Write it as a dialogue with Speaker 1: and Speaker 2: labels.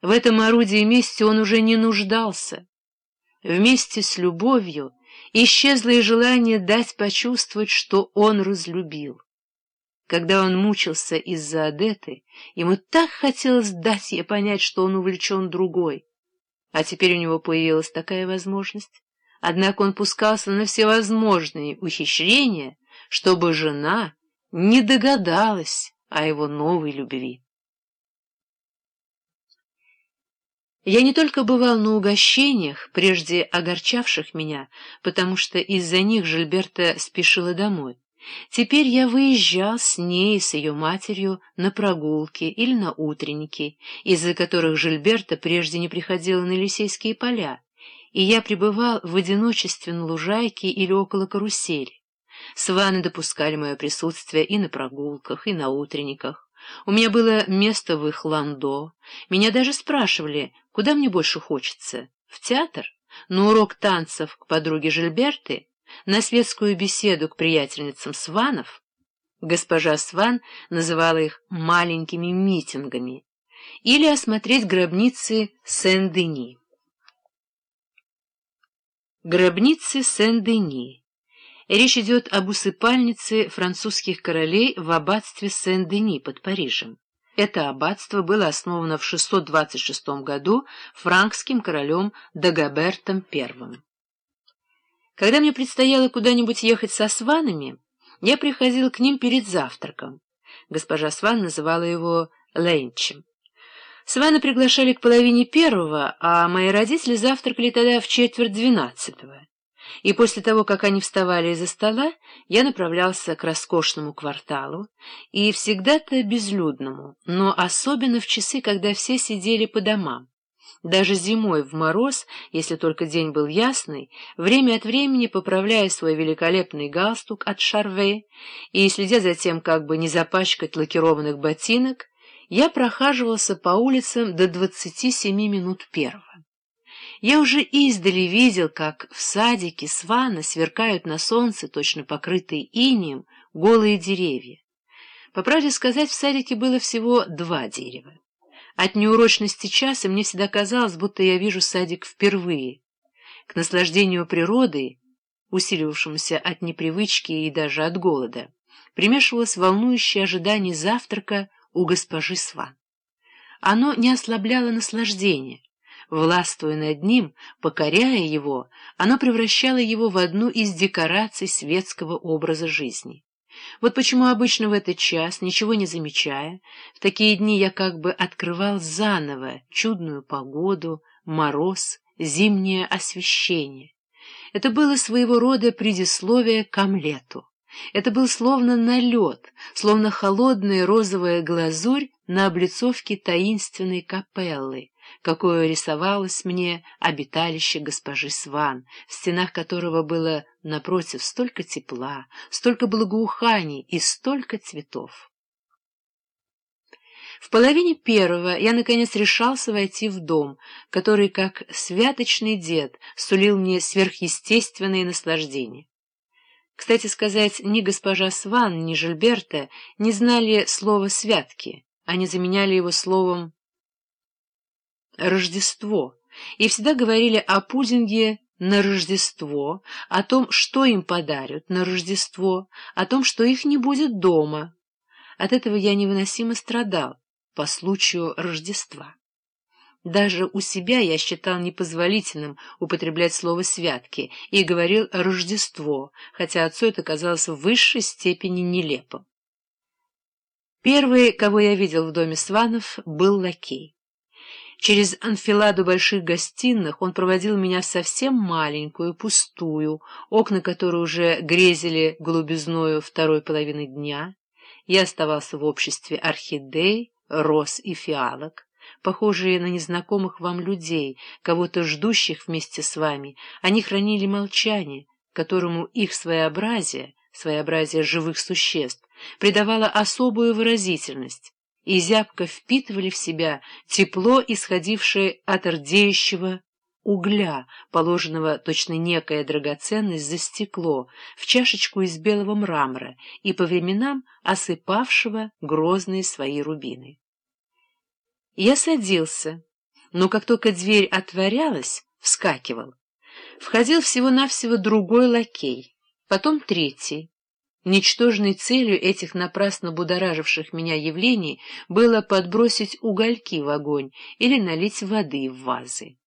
Speaker 1: В этом орудии мести он уже не нуждался. Вместе с любовью исчезло и желание дать почувствовать, что он разлюбил. Когда он мучился из-за Адеты, ему так хотелось дать ей понять, что он увлечен другой. А теперь у него появилась такая возможность. Однако он пускался на всевозможные ухищрения, чтобы жена не догадалась о его новой любви. Я не только бывал на угощениях, прежде огорчавших меня, потому что из-за них Жильберта спешила домой. Теперь я выезжал с ней и с ее матерью на прогулки или на утренники, из-за которых Жильберта прежде не приходила на Елисейские поля, и я пребывал в одиночестве на лужайке или около карусели. Сваны допускали мое присутствие и на прогулках, и на утренниках. У меня было место в их ландо. Меня даже спрашивали, куда мне больше хочется — в театр, на урок танцев к подруге Жильберты, на светскую беседу к приятельницам Сванов. Госпожа Сван называла их «маленькими митингами» или осмотреть гробницы Сен-Дени. Гробницы Сен-Дени Речь идет об усыпальнице французских королей в аббатстве Сен-Дени под Парижем. Это аббатство было основано в 626 году франкским королем Дагобертом I. Когда мне предстояло куда-нибудь ехать со сванами, я приходил к ним перед завтраком. Госпожа Сван называла его Ленчем. Свана приглашали к половине первого, а мои родители завтракали тогда в четверть двенадцатого и после того, как они вставали из-за стола, я направлялся к роскошному кварталу, и всегда-то безлюдному, но особенно в часы, когда все сидели по домам. Даже зимой в мороз, если только день был ясный, время от времени поправляя свой великолепный галстук от шарве и следя за тем, как бы не запачкать лакированных ботинок, я прохаживался по улицам до двадцати семи минут первого. Я уже издали видел, как в садике свана сверкают на солнце, точно покрытые инием, голые деревья. По правде сказать, в садике было всего два дерева. От неурочности часа мне всегда казалось, будто я вижу садик впервые. К наслаждению природой, усиливавшемуся от непривычки и даже от голода, примешивалось волнующее ожидание завтрака у госпожи Сван. Оно не ослабляло наслаждение, Властвуя над ним, покоряя его, оно превращало его в одну из декораций светского образа жизни. Вот почему обычно в этот час, ничего не замечая, в такие дни я как бы открывал заново чудную погоду, мороз, зимнее освещение. Это было своего рода предисловие к омлету. Это был словно налет, словно холодная розовая глазурь на облицовке таинственной капеллы, какое рисовалось мне обиталище госпожи Сван, в стенах которого было напротив столько тепла, столько благоуханий и столько цветов. В половине первого я, наконец, решался войти в дом, который, как святочный дед, сулил мне сверхъестественные наслаждения. Кстати сказать, ни госпожа Сван, ни Жильберта не знали слова «святки», они заменяли его словом Рождество, и всегда говорили о пудинге на Рождество, о том, что им подарят на Рождество, о том, что их не будет дома. От этого я невыносимо страдал по случаю Рождества. Даже у себя я считал непозволительным употреблять слово «святки» и говорил «Рождество», хотя отцу это казалось в высшей степени нелепым. Первый, кого я видел в доме Сванов, был лакей. Через анфиладу больших гостиных он проводил меня в совсем маленькую, пустую, окна которой уже грезили голубизною второй половины дня. Я оставался в обществе орхидей, роз и фиалок, похожие на незнакомых вам людей, кого-то ждущих вместе с вами. Они хранили молчание, которому их своеобразие, своеобразие живых существ, придавало особую выразительность и зябко впитывали в себя тепло, исходившее от рдеющего угля, положенного точно некая драгоценность за стекло, в чашечку из белого мрамора и по временам осыпавшего грозные свои рубины. Я садился, но как только дверь отворялась, вскакивал. Входил всего-навсего другой лакей, потом третий. Ничтожной целью этих напрасно будораживших меня явлений было подбросить угольки в огонь или налить воды в вазы.